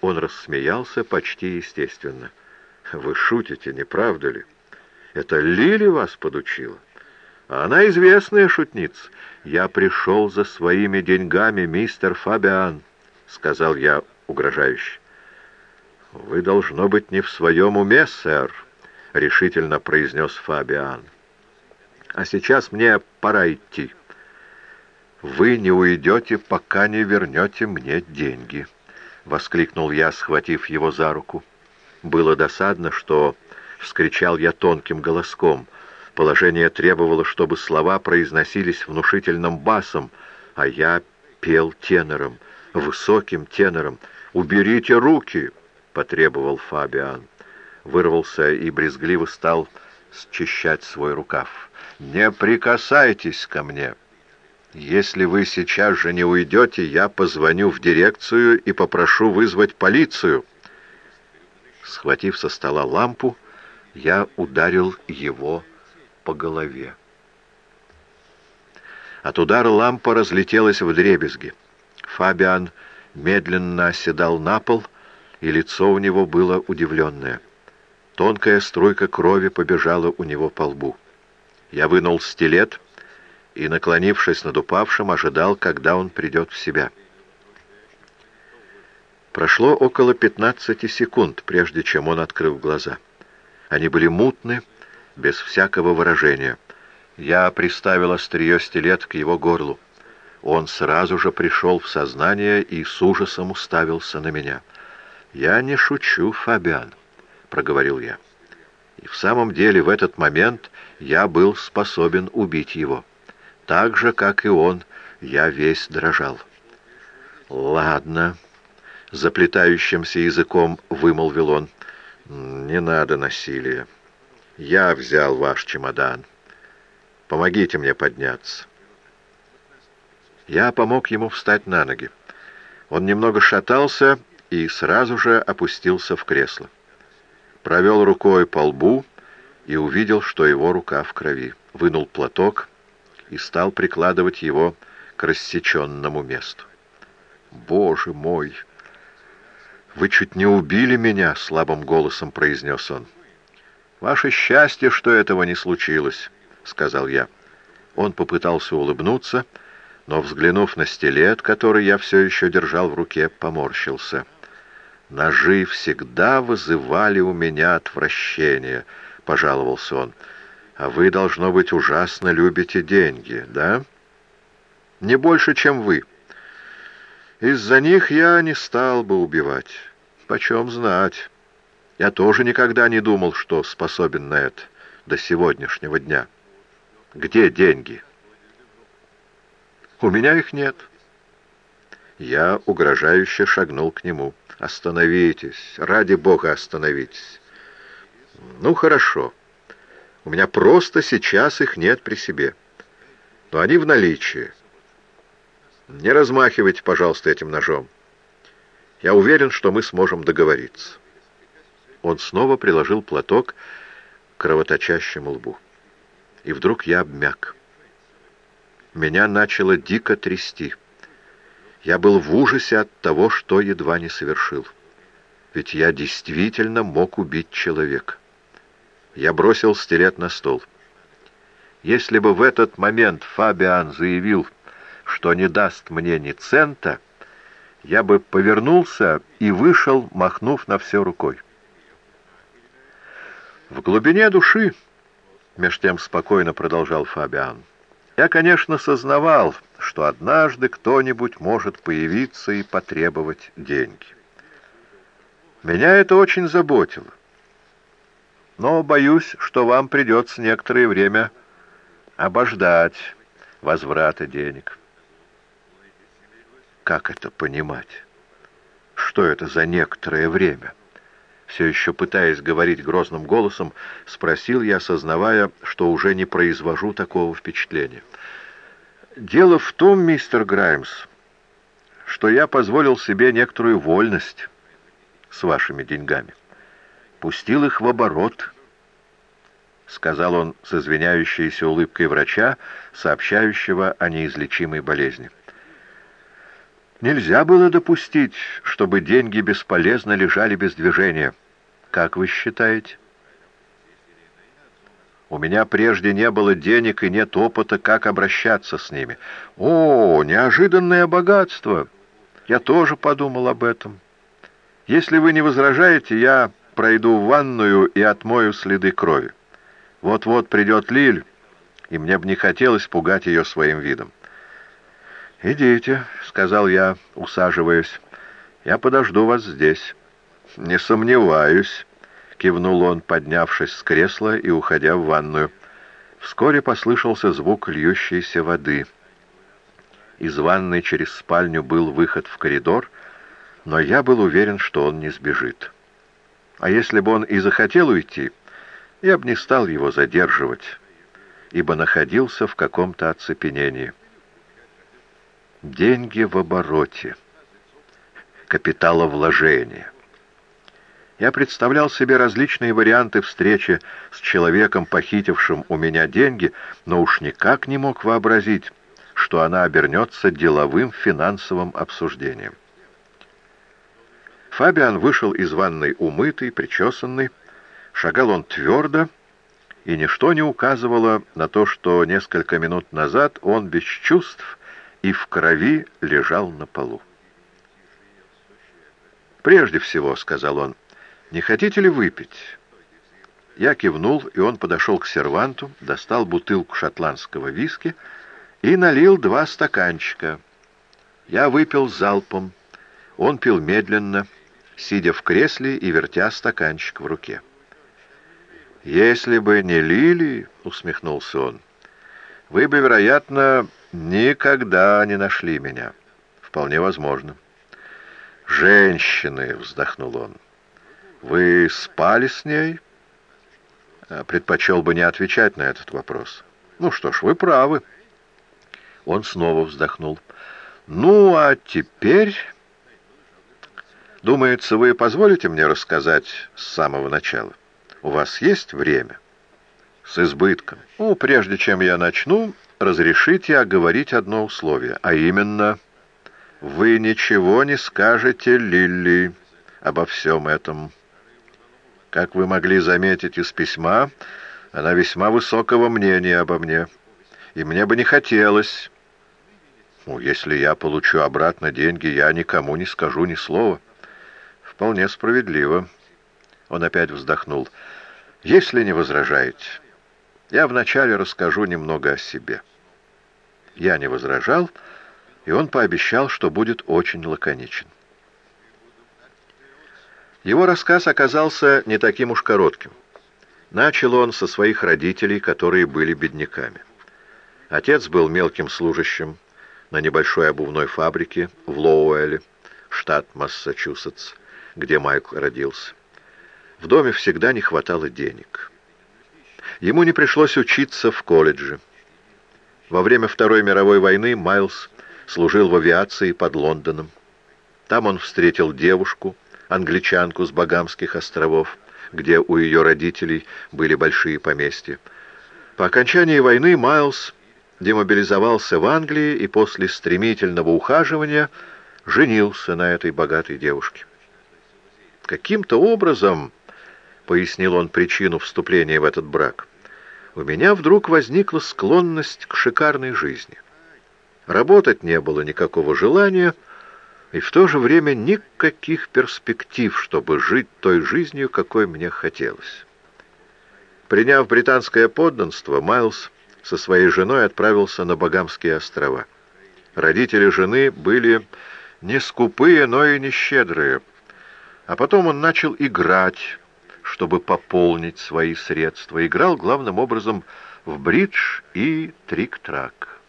Он рассмеялся почти естественно. «Вы шутите, не правда ли? Это Лили вас подучила? Она известная шутница. Я пришел за своими деньгами, мистер Фабиан», — сказал я угрожающе. «Вы, должно быть, не в своем уме, сэр», — решительно произнес Фабиан. «А сейчас мне пора идти. Вы не уйдете, пока не вернете мне деньги». — воскликнул я, схватив его за руку. Было досадно, что вскричал я тонким голоском. Положение требовало, чтобы слова произносились внушительным басом, а я пел тенором, высоким тенором. «Уберите руки!» — потребовал Фабиан. Вырвался и брезгливо стал счищать свой рукав. «Не прикасайтесь ко мне!» Если вы сейчас же не уйдете, я позвоню в дирекцию и попрошу вызвать полицию. Схватив со стола лампу, я ударил его по голове. От удара лампа разлетелась в дребезги. Фабиан медленно оседал на пол, и лицо у него было удивленное. Тонкая струйка крови побежала у него по лбу. Я вынул стилет и, наклонившись над упавшим, ожидал, когда он придет в себя. Прошло около 15 секунд, прежде чем он открыл глаза. Они были мутны, без всякого выражения. Я приставил острие стилет к его горлу. Он сразу же пришел в сознание и с ужасом уставился на меня. «Я не шучу, Фабиан», — проговорил я. И в самом деле в этот момент я был способен убить его. Так же, как и он, я весь дрожал. «Ладно», — заплетающимся языком вымолвил он, — «не надо насилия. Я взял ваш чемодан. Помогите мне подняться». Я помог ему встать на ноги. Он немного шатался и сразу же опустился в кресло. Провел рукой по лбу и увидел, что его рука в крови. Вынул платок и стал прикладывать его к рассеченному месту. «Боже мой! Вы чуть не убили меня!» — слабым голосом произнес он. «Ваше счастье, что этого не случилось», — сказал я. Он попытался улыбнуться, но, взглянув на стилет, который я все еще держал в руке, поморщился. «Ножи всегда вызывали у меня отвращение», — пожаловался он. А вы, должно быть, ужасно любите деньги, да? Не больше, чем вы. Из-за них я не стал бы убивать. Почем знать? Я тоже никогда не думал, что способен на это до сегодняшнего дня. Где деньги? У меня их нет. Я угрожающе шагнул к нему. «Остановитесь! Ради Бога, остановитесь!» «Ну, хорошо. У меня просто сейчас их нет при себе. Но они в наличии. Не размахивайте, пожалуйста, этим ножом. Я уверен, что мы сможем договориться. Он снова приложил платок к кровоточащему лбу. И вдруг я обмяк. Меня начало дико трясти. Я был в ужасе от того, что едва не совершил. Ведь я действительно мог убить человека. Я бросил стилет на стол. Если бы в этот момент Фабиан заявил, что не даст мне ни цента, я бы повернулся и вышел, махнув на все рукой. В глубине души, меж тем спокойно продолжал Фабиан, я, конечно, сознавал, что однажды кто-нибудь может появиться и потребовать деньги. Меня это очень заботило но боюсь, что вам придется некоторое время обождать возврата денег. Как это понимать? Что это за некоторое время? Все еще пытаясь говорить грозным голосом, спросил я, осознавая, что уже не произвожу такого впечатления. «Дело в том, мистер Граймс, что я позволил себе некоторую вольность с вашими деньгами пустил их в оборот, — сказал он с извиняющейся улыбкой врача, сообщающего о неизлечимой болезни. Нельзя было допустить, чтобы деньги бесполезно лежали без движения. Как вы считаете? У меня прежде не было денег и нет опыта, как обращаться с ними. О, неожиданное богатство! Я тоже подумал об этом. Если вы не возражаете, я пройду в ванную и отмою следы крови. Вот-вот придет Лиль, и мне бы не хотелось пугать ее своим видом. «Идите», — сказал я, усаживаясь. «Я подожду вас здесь». «Не сомневаюсь», — кивнул он, поднявшись с кресла и уходя в ванную. Вскоре послышался звук льющейся воды. Из ванной через спальню был выход в коридор, но я был уверен, что он не сбежит. А если бы он и захотел уйти, я бы не стал его задерживать, ибо находился в каком-то оцепенении. Деньги в обороте. Капиталовложение. Я представлял себе различные варианты встречи с человеком, похитившим у меня деньги, но уж никак не мог вообразить, что она обернется деловым финансовым обсуждением. Фабиан вышел из ванной умытый, причесанный. Шагал он твердо, и ничто не указывало на то, что несколько минут назад он без чувств и в крови лежал на полу. «Прежде всего», — сказал он, — «не хотите ли выпить?» Я кивнул, и он подошел к серванту, достал бутылку шотландского виски и налил два стаканчика. Я выпил залпом. Он пил медленно, сидя в кресле и вертя стаканчик в руке. «Если бы не Лили, — усмехнулся он, — вы бы, вероятно, никогда не нашли меня. Вполне возможно. Женщины, — вздохнул он, — вы спали с ней? А, предпочел бы не отвечать на этот вопрос. Ну что ж, вы правы. Он снова вздохнул. Ну, а теперь... Думается, вы позволите мне рассказать с самого начала? У вас есть время? С избытком. Ну, прежде чем я начну, разрешите оговорить одно условие, а именно, вы ничего не скажете Лилли обо всем этом. Как вы могли заметить из письма, она весьма высокого мнения обо мне, и мне бы не хотелось... Ну, если я получу обратно деньги, я никому не скажу ни слова. Вполне справедливо. Он опять вздохнул. Если не возражаете, я вначале расскажу немного о себе. Я не возражал, и он пообещал, что будет очень лаконичен. Его рассказ оказался не таким уж коротким. Начал он со своих родителей, которые были бедняками. Отец был мелким служащим на небольшой обувной фабрике в Лоуэлле, штат Массачусетс, где Майкл родился. В доме всегда не хватало денег. Ему не пришлось учиться в колледже. Во время Второй мировой войны Майлз служил в авиации под Лондоном. Там он встретил девушку, англичанку с Багамских островов, где у ее родителей были большие поместья. По окончании войны Майлз демобилизовался в Англии и после стремительного ухаживания женился на этой богатой девушке. Каким-то образом, пояснил он причину вступления в этот брак, у меня вдруг возникла склонность к шикарной жизни. Работать не было никакого желания, и в то же время никаких перспектив, чтобы жить той жизнью, какой мне хотелось. Приняв британское подданство, Майлз со своей женой отправился на Багамские острова. Родители жены были не скупые, но и не щедрые. А потом он начал играть, чтобы пополнить свои средства. Играл главным образом в бридж и трик-трак.